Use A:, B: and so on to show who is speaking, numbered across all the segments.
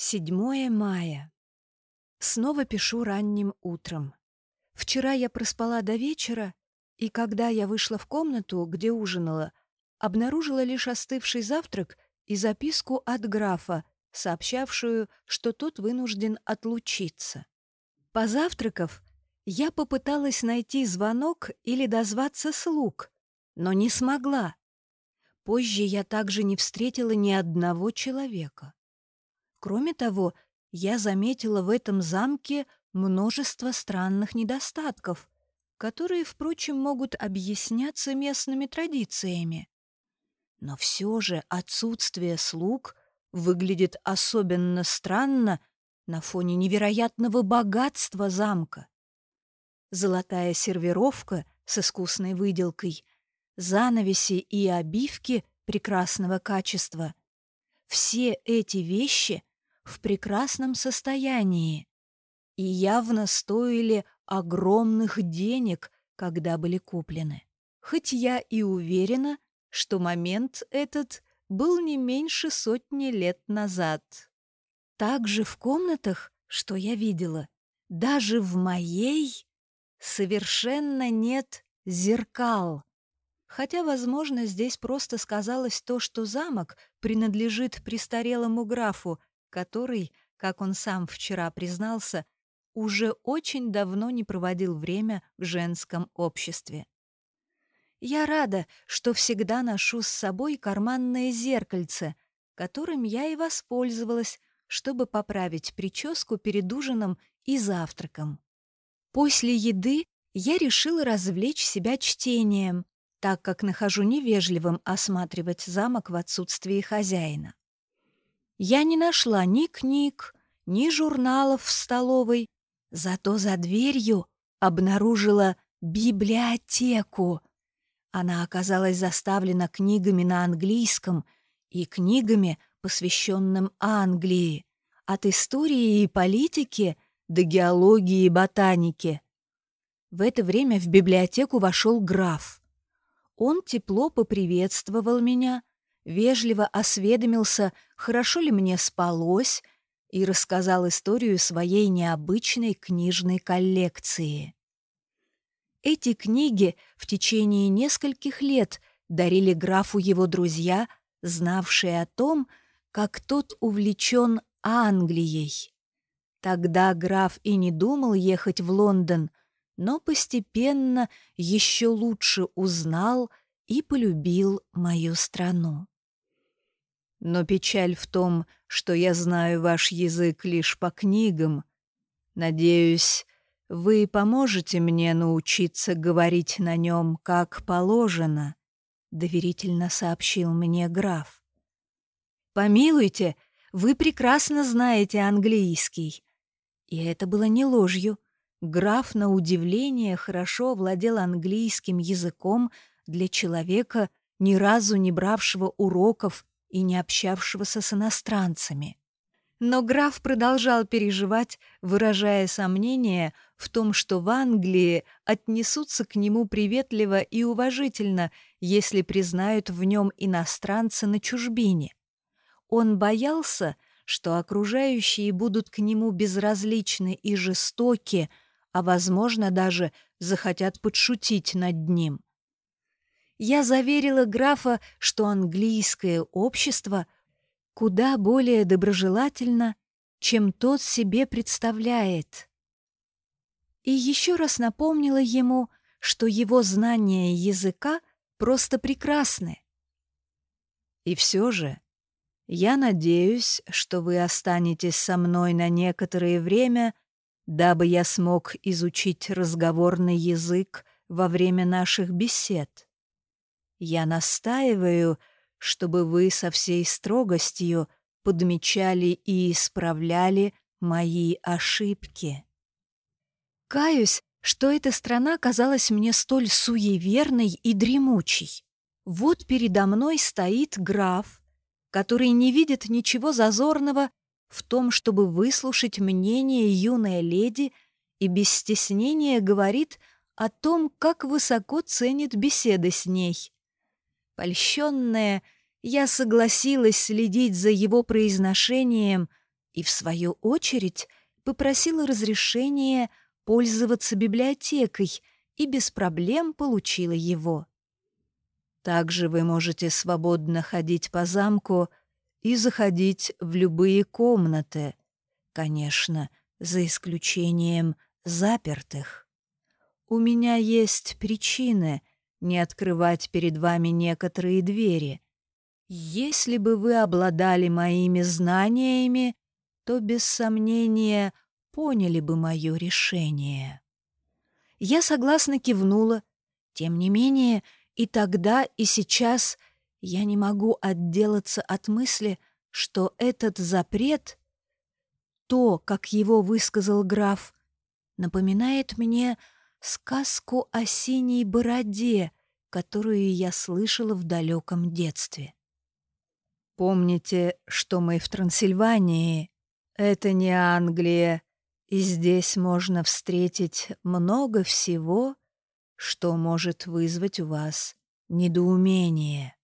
A: 7 мая. Снова пишу ранним утром. Вчера я проспала до вечера, и когда я вышла в комнату, где ужинала, обнаружила лишь остывший завтрак и записку от графа, сообщавшую, что тот вынужден отлучиться. Позавтракав, я попыталась найти звонок или дозваться слуг, но не смогла. Позже я также не встретила ни одного человека. Кроме того, я заметила в этом замке множество странных недостатков, которые, впрочем, могут объясняться местными традициями. Но все же отсутствие слуг выглядит особенно странно на фоне невероятного богатства замка. Золотая сервировка с искусной выделкой, занавеси и обивки прекрасного качества — все эти вещи в прекрасном состоянии и явно стоили огромных денег, когда были куплены. Хоть я и уверена, что момент этот был не меньше сотни лет назад. Также в комнатах, что я видела, даже в моей совершенно нет зеркал. Хотя, возможно, здесь просто сказалось то, что замок принадлежит престарелому графу, который, как он сам вчера признался, уже очень давно не проводил время в женском обществе. Я рада, что всегда ношу с собой карманное зеркальце, которым я и воспользовалась, чтобы поправить прическу перед ужином и завтраком. После еды я решила развлечь себя чтением, так как нахожу невежливым осматривать замок в отсутствии хозяина. Я не нашла ни книг, ни журналов в столовой, зато за дверью обнаружила библиотеку. Она оказалась заставлена книгами на английском и книгами, посвященным Англии, от истории и политики до геологии и ботаники. В это время в библиотеку вошел граф. Он тепло поприветствовал меня, вежливо осведомился, хорошо ли мне спалось, и рассказал историю своей необычной книжной коллекции. Эти книги в течение нескольких лет дарили графу его друзья, знавшие о том, как тот увлечен Англией. Тогда граф и не думал ехать в Лондон, но постепенно еще лучше узнал и полюбил мою страну. Но печаль в том, что я знаю ваш язык лишь по книгам. Надеюсь, вы поможете мне научиться говорить на нем как положено, — доверительно сообщил мне граф. «Помилуйте, вы прекрасно знаете английский». И это было не ложью. Граф, на удивление, хорошо владел английским языком для человека, ни разу не бравшего уроков и не общавшегося с иностранцами. Но граф продолжал переживать, выражая сомнение в том, что в Англии отнесутся к нему приветливо и уважительно, если признают в нем иностранца на чужбине. Он боялся, что окружающие будут к нему безразличны и жестоки, а, возможно, даже захотят подшутить над ним. Я заверила графа, что английское общество куда более доброжелательно, чем тот себе представляет. И еще раз напомнила ему, что его знания языка просто прекрасны. И все же я надеюсь, что вы останетесь со мной на некоторое время дабы я смог изучить разговорный язык во время наших бесед. Я настаиваю, чтобы вы со всей строгостью подмечали и исправляли мои ошибки. Каюсь, что эта страна казалась мне столь суеверной и дремучей. Вот передо мной стоит граф, который не видит ничего зазорного в том, чтобы выслушать мнение юной леди и без стеснения говорит о том, как высоко ценит беседы с ней. Польщенная, я согласилась следить за его произношением и, в свою очередь, попросила разрешения пользоваться библиотекой и без проблем получила его. Также вы можете свободно ходить по замку и заходить в любые комнаты, конечно, за исключением запертых. У меня есть причины не открывать перед вами некоторые двери. Если бы вы обладали моими знаниями, то без сомнения поняли бы мое решение. Я согласно кивнула. Тем не менее, и тогда, и сейчас я не могу отделаться от мысли, что этот запрет, то, как его высказал граф, напоминает мне сказку о синей бороде, которую я слышала в далеком детстве. Помните, что мы в Трансильвании? Это не Англия, и здесь можно встретить много всего, что может вызвать у вас недоумение.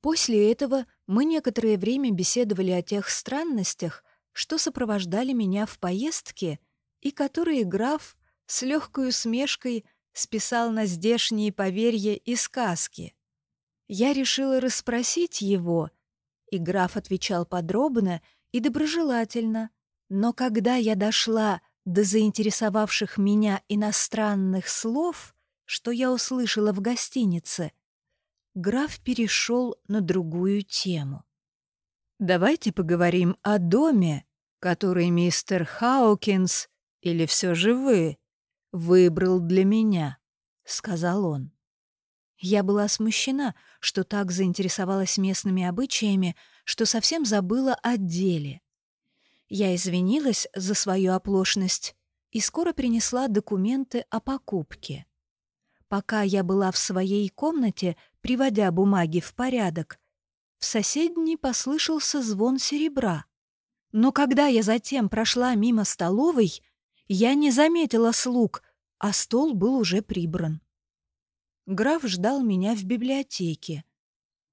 A: После этого мы некоторое время беседовали о тех странностях, что сопровождали меня в поездке и которые граф с легкой усмешкой списал на здешние поверья и сказки. Я решила расспросить его, и граф отвечал подробно и доброжелательно, но когда я дошла до заинтересовавших меня иностранных слов, что я услышала в гостинице, граф перешел на другую тему. «Давайте поговорим о доме, который мистер Хаукинс, или все же вы, выбрал для меня», — сказал он. Я была смущена, что так заинтересовалась местными обычаями, что совсем забыла о деле. Я извинилась за свою оплошность и скоро принесла документы о покупке. Пока я была в своей комнате, приводя бумаги в порядок, в соседней послышался звон серебра. Но когда я затем прошла мимо столовой, я не заметила слуг, а стол был уже прибран. Граф ждал меня в библиотеке.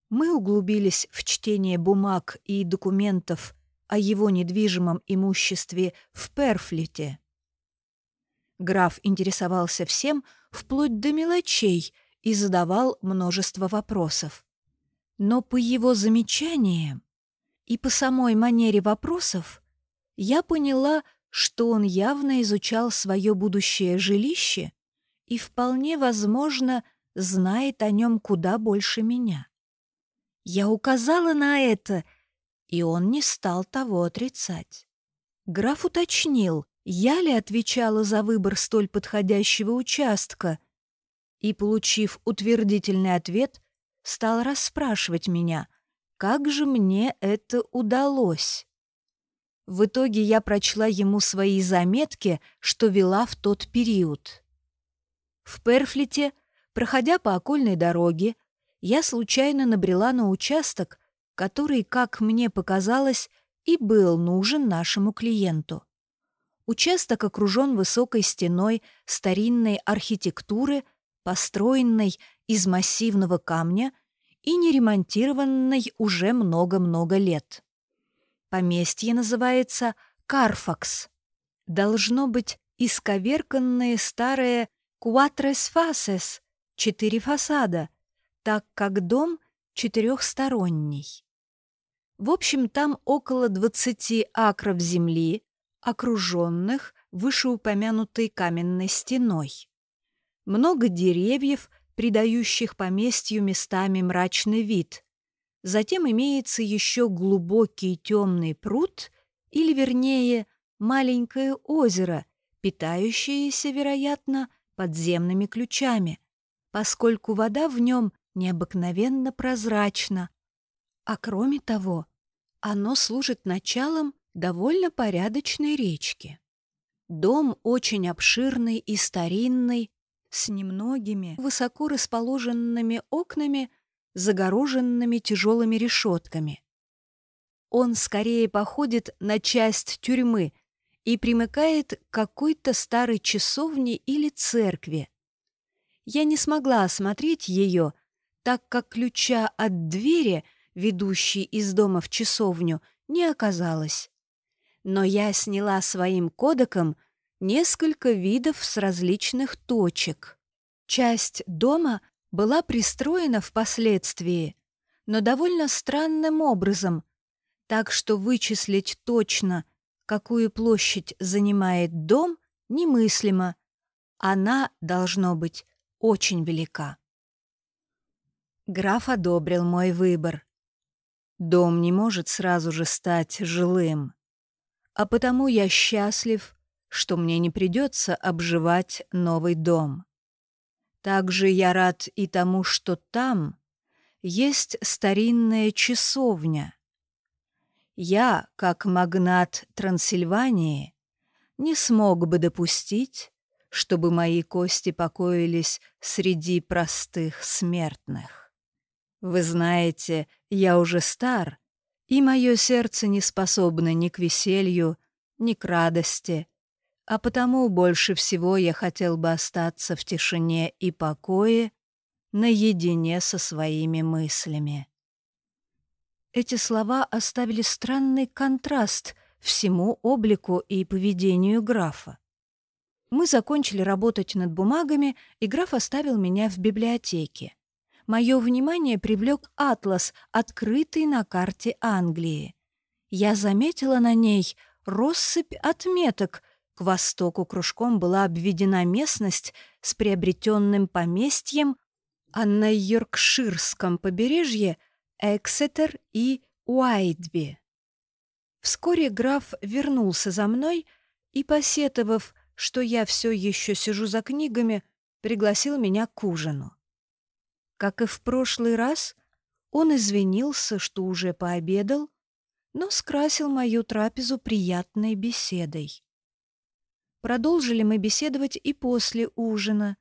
A: Мы углубились в чтение бумаг и документов о его недвижимом имуществе в Перфлите. Граф интересовался всем, вплоть до мелочей, и задавал множество вопросов. Но по его замечаниям и по самой манере вопросов я поняла, что он явно изучал свое будущее жилище и вполне возможно знает о нем куда больше меня. Я указала на это — и он не стал того отрицать. Граф уточнил, я ли отвечала за выбор столь подходящего участка, и, получив утвердительный ответ, стал расспрашивать меня, как же мне это удалось. В итоге я прочла ему свои заметки, что вела в тот период. В Перфлите, проходя по окольной дороге, я случайно набрела на участок, который, как мне показалось, и был нужен нашему клиенту. Участок окружен высокой стеной старинной архитектуры, построенной из массивного камня и не ремонтированной уже много-много лет. Поместье называется Карфакс. Должно быть исковерканное старое «Куатрес фасес» — четыре фасада, так как дом четырехсторонний. В общем, там около 20 акров земли, окруженных вышеупомянутой каменной стеной. Много деревьев, придающих поместью местами мрачный вид. Затем имеется еще глубокий темный пруд, или, вернее, маленькое озеро, питающееся, вероятно, подземными ключами, поскольку вода в нем необыкновенно прозрачна. А кроме того, оно служит началом довольно порядочной речки. Дом очень обширный и старинный, с немногими высоко расположенными окнами, загороженными тяжелыми решетками. Он скорее походит на часть тюрьмы и примыкает к какой-то старой часовне или церкви. Я не смогла осмотреть ее, так как ключа от двери — ведущей из дома в часовню, не оказалось. но я сняла своим кодеком несколько видов с различных точек. Часть дома была пристроена впоследствии, но довольно странным образом, так что вычислить точно, какую площадь занимает дом, немыслимо. Она, должно быть, очень велика. Граф одобрил мой выбор. Дом не может сразу же стать жилым, а потому я счастлив, что мне не придется обживать новый дом. Также я рад и тому, что там есть старинная часовня. Я, как магнат Трансильвании, не смог бы допустить, чтобы мои кости покоились среди простых смертных. Вы знаете, я уже стар, и мое сердце не способно ни к веселью, ни к радости, а потому больше всего я хотел бы остаться в тишине и покое, наедине со своими мыслями. Эти слова оставили странный контраст всему облику и поведению графа. Мы закончили работать над бумагами, и граф оставил меня в библиотеке. Мое внимание привлек атлас, открытый на карте Англии. Я заметила на ней россыпь отметок, к востоку кружком была обведена местность с приобретенным поместьем, а на Йоркширском побережье — Эксетер и Уайтби. Вскоре граф вернулся за мной и, посетовав, что я все еще сижу за книгами, пригласил меня к ужину. Как и в прошлый раз, он извинился, что уже пообедал, но скрасил мою трапезу приятной беседой. Продолжили мы беседовать и после ужина.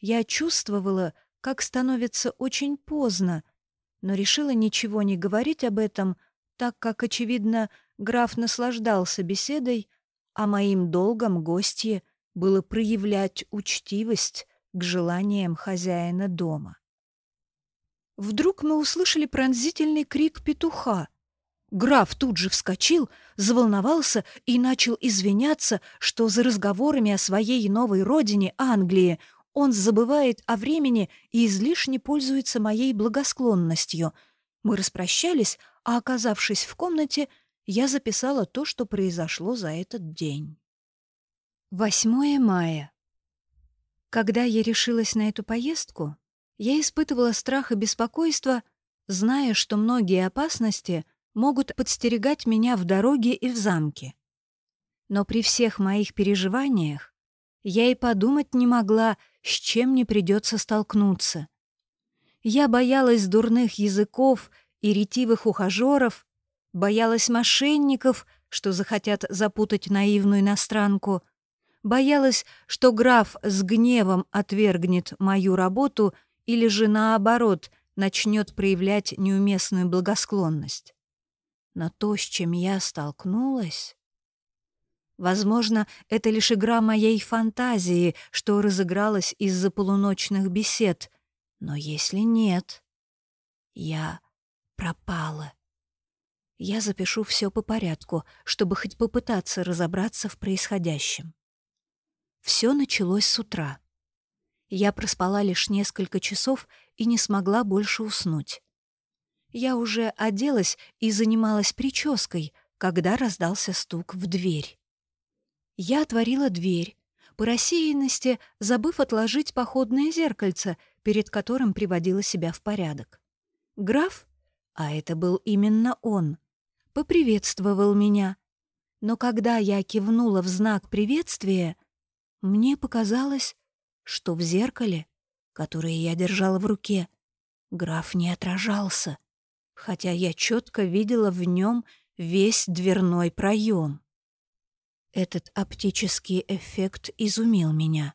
A: Я чувствовала, как становится очень поздно, но решила ничего не говорить об этом, так как, очевидно, граф наслаждался беседой, а моим долгом гостье было проявлять учтивость к желаниям хозяина дома. Вдруг мы услышали пронзительный крик петуха — Граф тут же вскочил, заволновался и начал извиняться, что за разговорами о своей новой родине, Англии, он забывает о времени и излишне пользуется моей благосклонностью. Мы распрощались, а, оказавшись в комнате, я записала то, что произошло за этот день. 8 мая. Когда я решилась на эту поездку, я испытывала страх и беспокойство, зная, что многие опасности — могут подстерегать меня в дороге и в замке. Но при всех моих переживаниях я и подумать не могла, с чем мне придется столкнуться. Я боялась дурных языков и ретивых ухажеров, боялась мошенников, что захотят запутать наивную иностранку, боялась, что граф с гневом отвергнет мою работу или же, наоборот, начнет проявлять неуместную благосклонность. Но то, с чем я столкнулась... Возможно, это лишь игра моей фантазии, что разыгралась из-за полуночных бесед. Но если нет, я пропала. Я запишу все по порядку, чтобы хоть попытаться разобраться в происходящем. Все началось с утра. Я проспала лишь несколько часов и не смогла больше уснуть. Я уже оделась и занималась прической, когда раздался стук в дверь. Я отворила дверь, по рассеянности забыв отложить походное зеркальце, перед которым приводила себя в порядок. Граф, а это был именно он, поприветствовал меня. Но когда я кивнула в знак приветствия, мне показалось, что в зеркале, которое я держала в руке, граф не отражался хотя я четко видела в нем весь дверной проем. Этот оптический эффект изумил меня.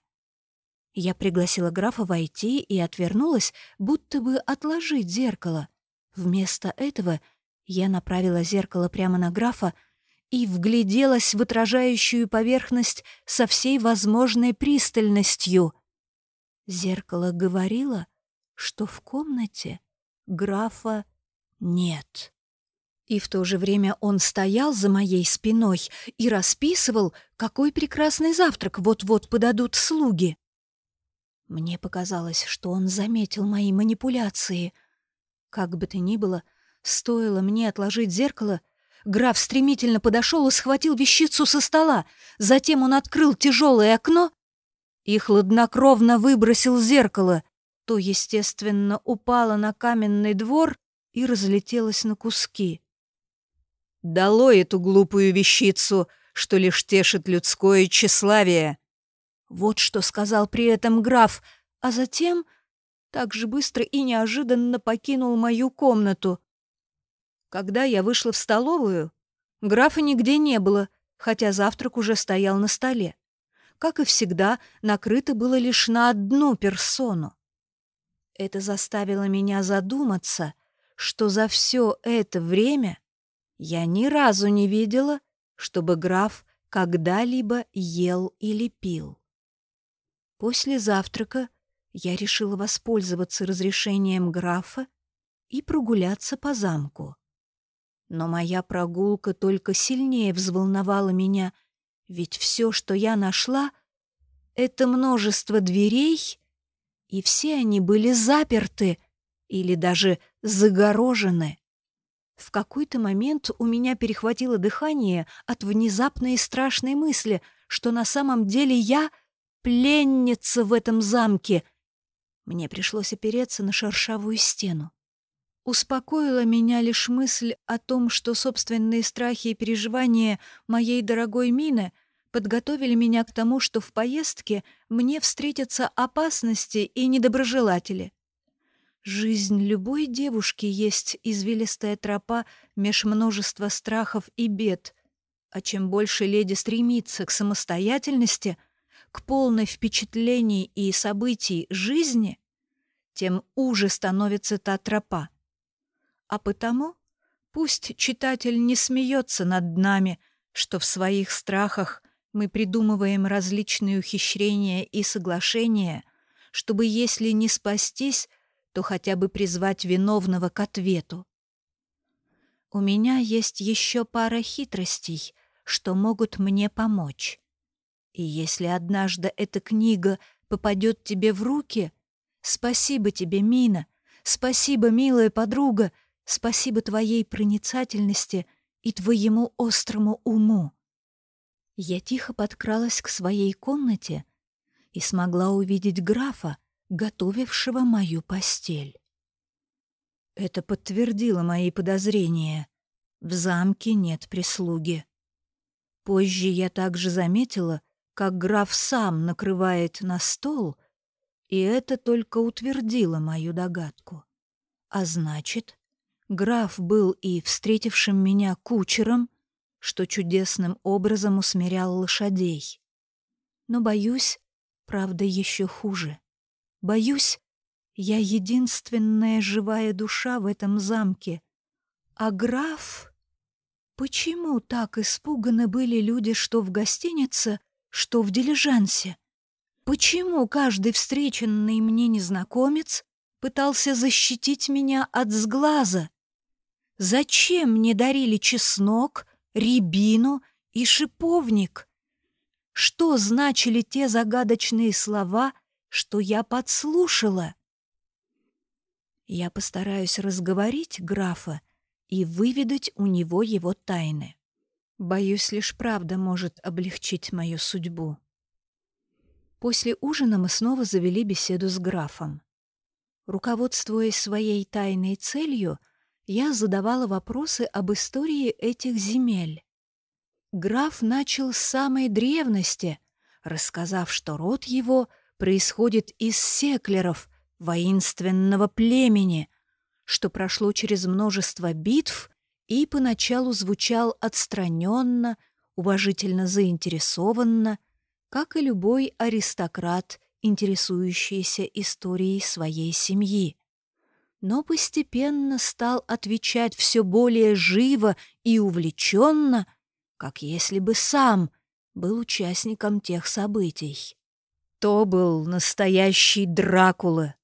A: Я пригласила графа войти и отвернулась, будто бы отложить зеркало. Вместо этого я направила зеркало прямо на графа и вгляделась в отражающую поверхность со всей возможной пристальностью. Зеркало говорило, что в комнате графа нет. И в то же время он стоял за моей спиной и расписывал, какой прекрасный завтрак вот-вот подадут слуги. Мне показалось, что он заметил мои манипуляции. Как бы то ни было, стоило мне отложить зеркало, граф стремительно подошел и схватил вещицу со стола. Затем он открыл тяжелое окно и хладнокровно выбросил зеркало. То, естественно, упало на каменный двор и разлетелось на куски. «Долой эту глупую вещицу, что лишь тешит людское тщеславие!» Вот что сказал при этом граф, а затем так же быстро и неожиданно покинул мою комнату. Когда я вышла в столовую, графа нигде не было, хотя завтрак уже стоял на столе. Как и всегда, накрыто было лишь на одну персону. Это заставило меня задуматься, что за все это время я ни разу не видела, чтобы граф когда-либо ел или пил. После завтрака я решила воспользоваться разрешением графа и прогуляться по замку. Но моя прогулка только сильнее взволновала меня, ведь все, что я нашла, — это множество дверей, и все они были заперты или даже загорожены. В какой-то момент у меня перехватило дыхание от внезапной и страшной мысли, что на самом деле я — пленница в этом замке. Мне пришлось опереться на шершавую стену. Успокоила меня лишь мысль о том, что собственные страхи и переживания моей дорогой Мины подготовили меня к тому, что в поездке мне встретятся опасности и недоброжелатели. Жизнь любой девушки есть извилистая тропа меж множества страхов и бед, а чем больше леди стремится к самостоятельности — к полной впечатлений и событий жизни, тем уже становится та тропа. А потому пусть читатель не смеется над нами, что в своих страхах мы придумываем различные ухищрения и соглашения, чтобы, если не спастись, то хотя бы призвать виновного к ответу. У меня есть еще пара хитростей, что могут мне помочь. И если однажды эта книга попадет тебе в руки, спасибо тебе, Мина, спасибо, милая подруга, спасибо твоей проницательности и твоему острому уму. Я тихо подкралась к своей комнате и смогла увидеть графа, готовившего мою постель. Это подтвердило мои подозрения. В замке нет прислуги. Позже я также заметила, как граф сам накрывает на стол, и это только утвердило мою догадку. А значит, граф был и встретившим меня кучером, что чудесным образом усмирял лошадей. Но, боюсь, правда еще хуже. Боюсь, я единственная живая душа в этом замке. А граф... Почему так испуганы были люди, что в гостинице что в дилижансе. Почему каждый встреченный мне незнакомец пытался защитить меня от сглаза? Зачем мне дарили чеснок, рябину и шиповник? Что значили те загадочные слова, что я подслушала? Я постараюсь разговорить графа и выведать у него его тайны. Боюсь, лишь правда может облегчить мою судьбу. После ужина мы снова завели беседу с графом. Руководствуясь своей тайной целью, я задавала вопросы об истории этих земель. Граф начал с самой древности, рассказав, что род его происходит из секлеров, воинственного племени, что прошло через множество битв и поначалу звучал отстраненно, уважительно заинтересованно, как и любой аристократ, интересующийся историей своей семьи. Но постепенно стал отвечать все более живо и увлеченно, как если бы сам был участником тех событий. То был настоящий Дракула.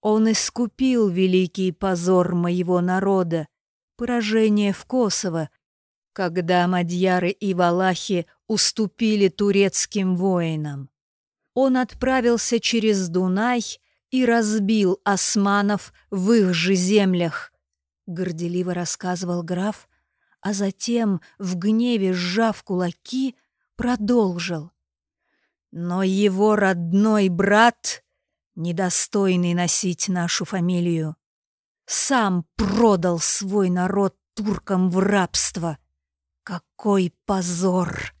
A: Он искупил великий позор моего народа, поражение в Косово, когда мадьяры и валахи уступили турецким воинам. Он отправился через Дунай и разбил османов в их же землях, горделиво рассказывал граф, а затем, в гневе сжав кулаки, продолжил. Но его родной брат, недостойный носить нашу фамилию, сам продал свой народ туркам в рабство. Какой позор!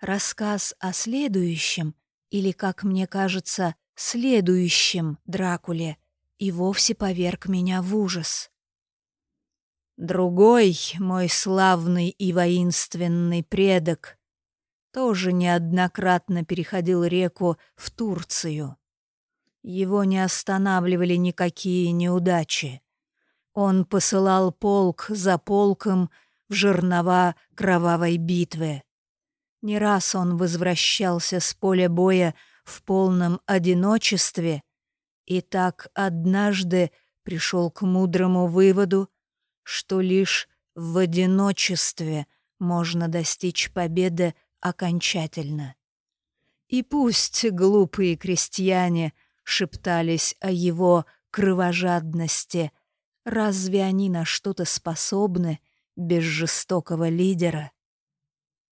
A: Рассказ о следующем, или, как мне кажется, следующем Дракуле, и вовсе поверг меня в ужас. Другой, мой славный и воинственный предок, тоже неоднократно переходил реку в Турцию. Его не останавливали никакие неудачи. Он посылал полк за полком в жернова кровавой битвы. Не раз он возвращался с поля боя в полном одиночестве и так однажды пришел к мудрому выводу, что лишь в одиночестве можно достичь победы окончательно. И пусть глупые крестьяне шептались о его кровожадности, разве они на что-то способны без жестокого лидера?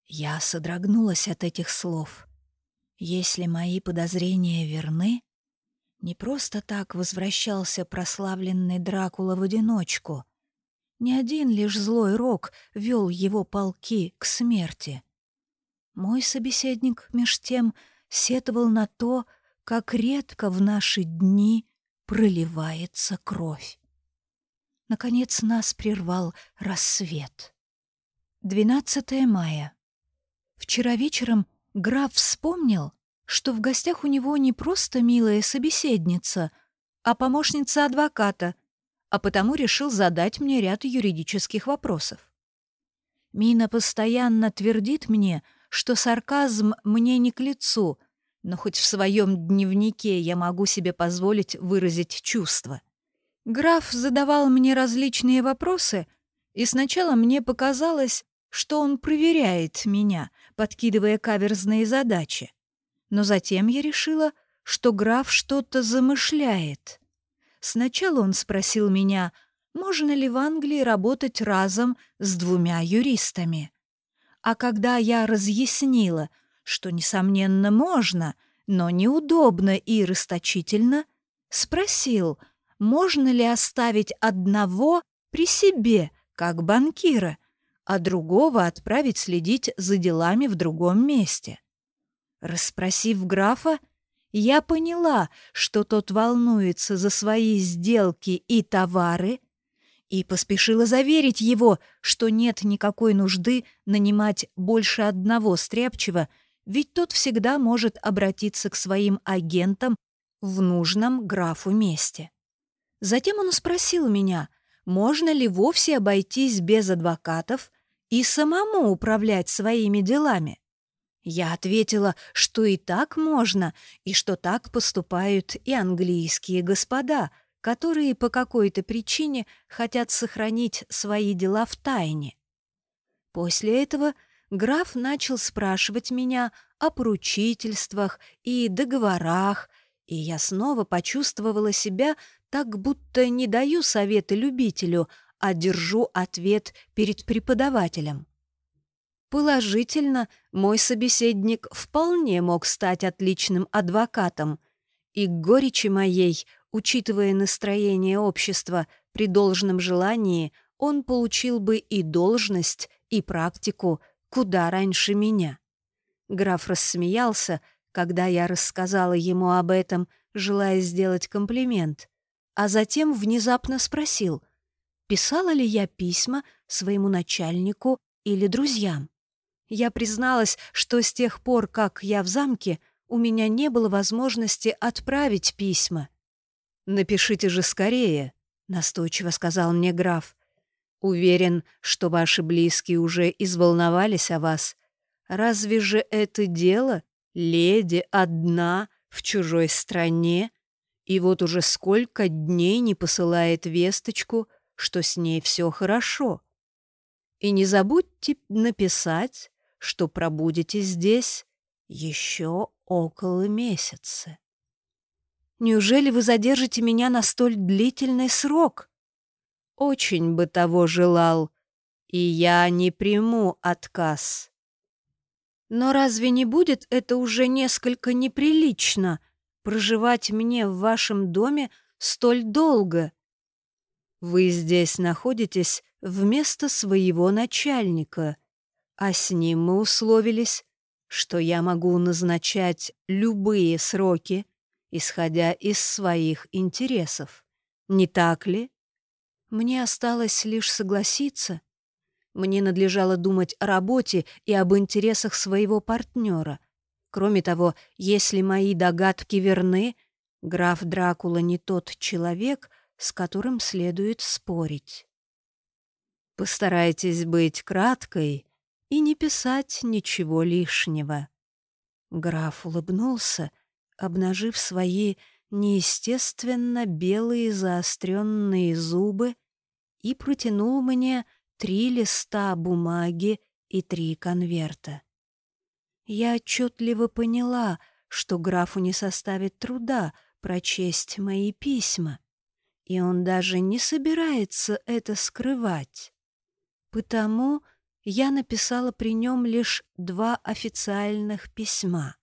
A: Я содрогнулась от этих слов. Если мои подозрения верны, не просто так возвращался прославленный Дракула в одиночку — не один лишь злой рок вел его полки к смерти. Мой собеседник, меж тем, сетовал на то, как редко в наши дни проливается кровь. Наконец нас прервал рассвет. 12 мая. Вчера вечером граф вспомнил, что в гостях у него не просто милая собеседница, а помощница адвоката, а потому решил задать мне ряд юридических вопросов. Мина постоянно твердит мне, что сарказм мне не к лицу, но хоть в своем дневнике я могу себе позволить выразить чувства. Граф задавал мне различные вопросы, и сначала мне показалось, что он проверяет меня, подкидывая каверзные задачи. Но затем я решила, что граф что-то замышляет. Сначала он спросил меня, можно ли в Англии работать разом с двумя юристами. А когда я разъяснила, что, несомненно, можно, но неудобно и расточительно, спросил, можно ли оставить одного при себе, как банкира, а другого отправить следить за делами в другом месте. Расспросив графа, я поняла, что тот волнуется за свои сделки и товары, и поспешила заверить его, что нет никакой нужды нанимать больше одного стряпчего, ведь тот всегда может обратиться к своим агентам в нужном графу месте. Затем он спросил меня, можно ли вовсе обойтись без адвокатов и самому управлять своими делами. Я ответила, что и так можно, и что так поступают и английские господа, которые по какой-то причине хотят сохранить свои дела в тайне. После этого граф начал спрашивать меня о поручительствах и договорах, и я снова почувствовала себя так, будто не даю советы любителю, а держу ответ перед преподавателем. Положительно, мой собеседник вполне мог стать отличным адвокатом, и к горечи моей, учитывая настроение общества, при должном желании он получил бы и должность, и практику куда раньше меня. Граф рассмеялся, когда я рассказала ему об этом, желая сделать комплимент, а затем внезапно спросил, писала ли я письма своему начальнику или друзьям. Я призналась, что с тех пор, как я в замке, у меня не было возможности отправить письма. «Напишите же скорее», — настойчиво сказал мне граф. «Уверен, что ваши близкие уже изволновались о вас. Разве же это дело, леди одна в чужой стране? И вот уже сколько дней не посылает весточку, что с ней все хорошо. И не забудьте написать, что пробудете здесь еще около месяца. Неужели вы задержите меня на столь длительный срок? Очень бы того желал, и я не приму отказ. Но разве не будет это уже несколько неприлично проживать мне в вашем доме столь долго? Вы здесь находитесь вместо своего начальника, а с ним мы условились, что я могу назначать любые сроки, исходя из своих интересов. Не так ли? Мне осталось лишь согласиться. Мне надлежало думать о работе и об интересах своего партнера. Кроме того, если мои догадки верны, граф Дракула не тот человек, с которым следует спорить. Постарайтесь быть краткой и не писать ничего лишнего. Граф улыбнулся, обнажив свои неестественно белые заостренные зубы и протянул мне три листа бумаги и три конверта. Я отчетливо поняла, что графу не составит труда прочесть мои письма, и он даже не собирается это скрывать. Потому я написала при нем лишь два официальных письма.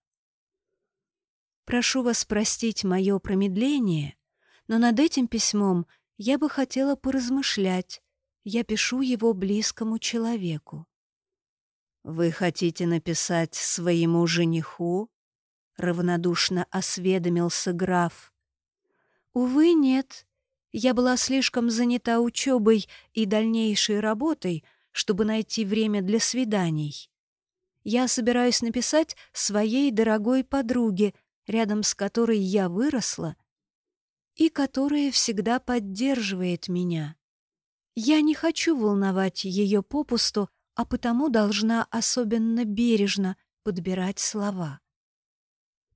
A: Прошу вас простить мое промедление, но над этим письмом я бы хотела поразмышлять. Я пишу его близкому человеку. «Вы хотите написать своему жениху?» — равнодушно осведомился граф. «Увы, нет. Я была слишком занята учебой и дальнейшей работой, чтобы найти время для свиданий. Я собираюсь написать своей дорогой подруге, рядом с которой я выросла и которая всегда поддерживает меня. Я не хочу волновать ее попусту, а потому должна особенно бережно подбирать слова.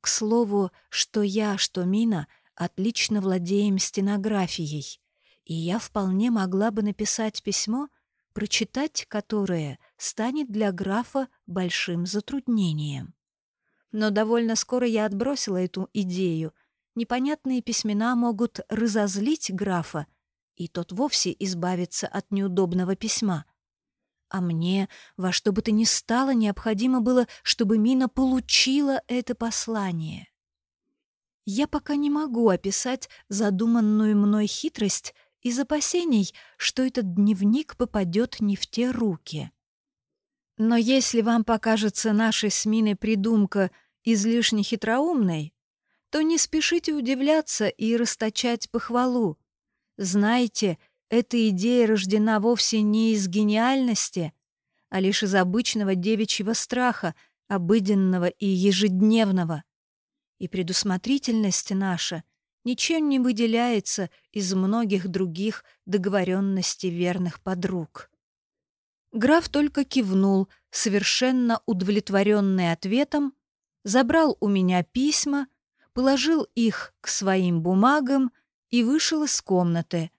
A: К слову, что я, что Мина отлично владеем стенографией, и я вполне могла бы написать письмо, прочитать которое станет для графа большим затруднением. Но довольно скоро я отбросила эту идею. Непонятные письмена могут разозлить графа, и тот вовсе избавится от неудобного письма. А мне во что бы то ни стало необходимо было, чтобы Мина получила это послание. Я пока не могу описать задуманную мной хитрость из опасений, что этот дневник попадет не в те руки. Но если вам покажется нашей с Миной придумка — излишне хитроумной, то не спешите удивляться и расточать похвалу. Знайте, эта идея рождена вовсе не из гениальности, а лишь из обычного девичьего страха, обыденного и ежедневного. И предусмотрительность наша ничем не выделяется из многих других договоренностей верных подруг. Граф только кивнул, совершенно удовлетворенный ответом, забрал у меня письма, положил их к своим бумагам и вышел из комнаты.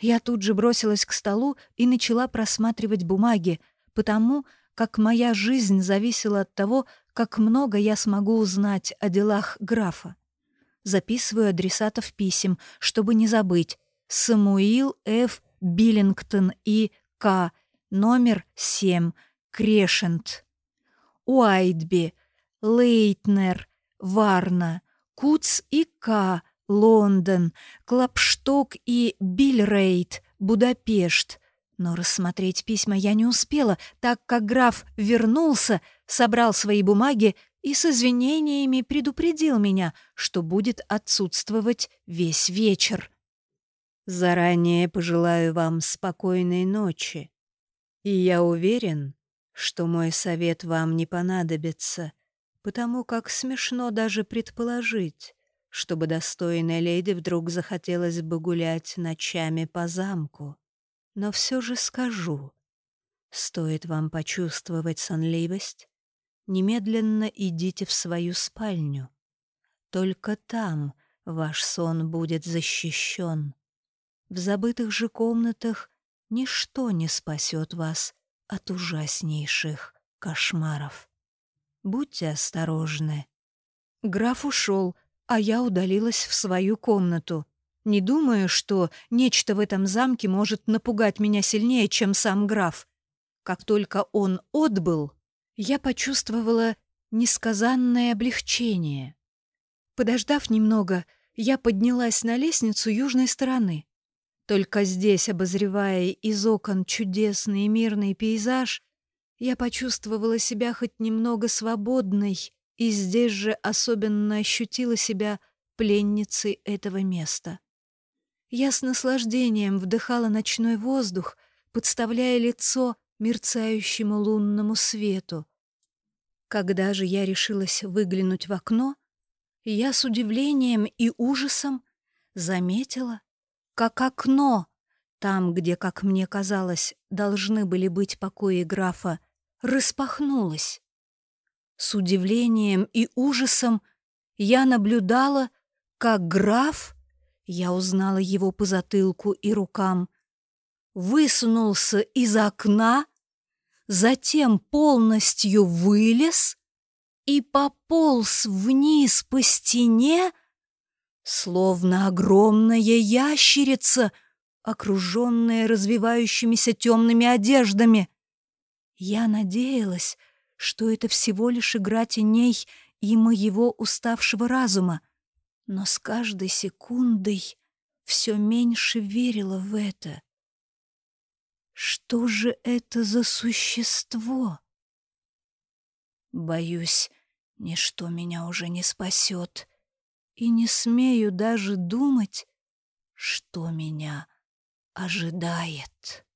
A: Я тут же бросилась к столу и начала просматривать бумаги, потому как моя жизнь зависела от того, как много я смогу узнать о делах графа. Записываю адресатов писем, чтобы не забыть. Самуил Ф. Биллингтон и К. Номер 7. Крешент. Уайтби. Лейтнер, Варна, Куц и К, Лондон, Клапшток и Бильрейт, Будапешт. Но рассмотреть письма я не успела, так как граф вернулся, собрал свои бумаги и с извинениями предупредил меня, что будет отсутствовать весь вечер. Заранее пожелаю вам спокойной ночи. И я уверен, что мой совет вам не понадобится, потому как смешно даже предположить, чтобы достойной леди вдруг захотелось бы гулять ночами по замку. Но все же скажу, стоит вам почувствовать сонливость, немедленно идите в свою спальню. Только там ваш сон будет защищен. В забытых же комнатах ничто не спасет вас от ужаснейших кошмаров. Будьте осторожны. Граф ушел, а я удалилась в свою комнату. Не думаю, что нечто в этом замке может напугать меня сильнее, чем сам граф. Как только он отбыл, я почувствовала несказанное облегчение. Подождав немного, я поднялась на лестницу южной стороны. Только здесь, обозревая из окон чудесный и мирный пейзаж, я почувствовала себя хоть немного свободной и здесь же особенно ощутила себя пленницей этого места. Я с наслаждением вдыхала ночной воздух, подставляя лицо мерцающему лунному свету. Когда же я решилась выглянуть в окно, я с удивлением и ужасом заметила, как окно, там, где, как мне казалось, должны были быть покои графа, распахнулось. С удивлением и ужасом я наблюдала, как граф, я узнала его по затылку и рукам, высунулся из окна, затем полностью вылез и пополз вниз по стене, словно огромная ящерица, окруженная развивающимися темными одеждами. Я надеялась, что это всего лишь игра теней и моего уставшего разума, но с каждой секундой все меньше верила в это. Что же это за существо? Боюсь, ничто меня уже не спасет, и не смею даже думать, что меня ожидает.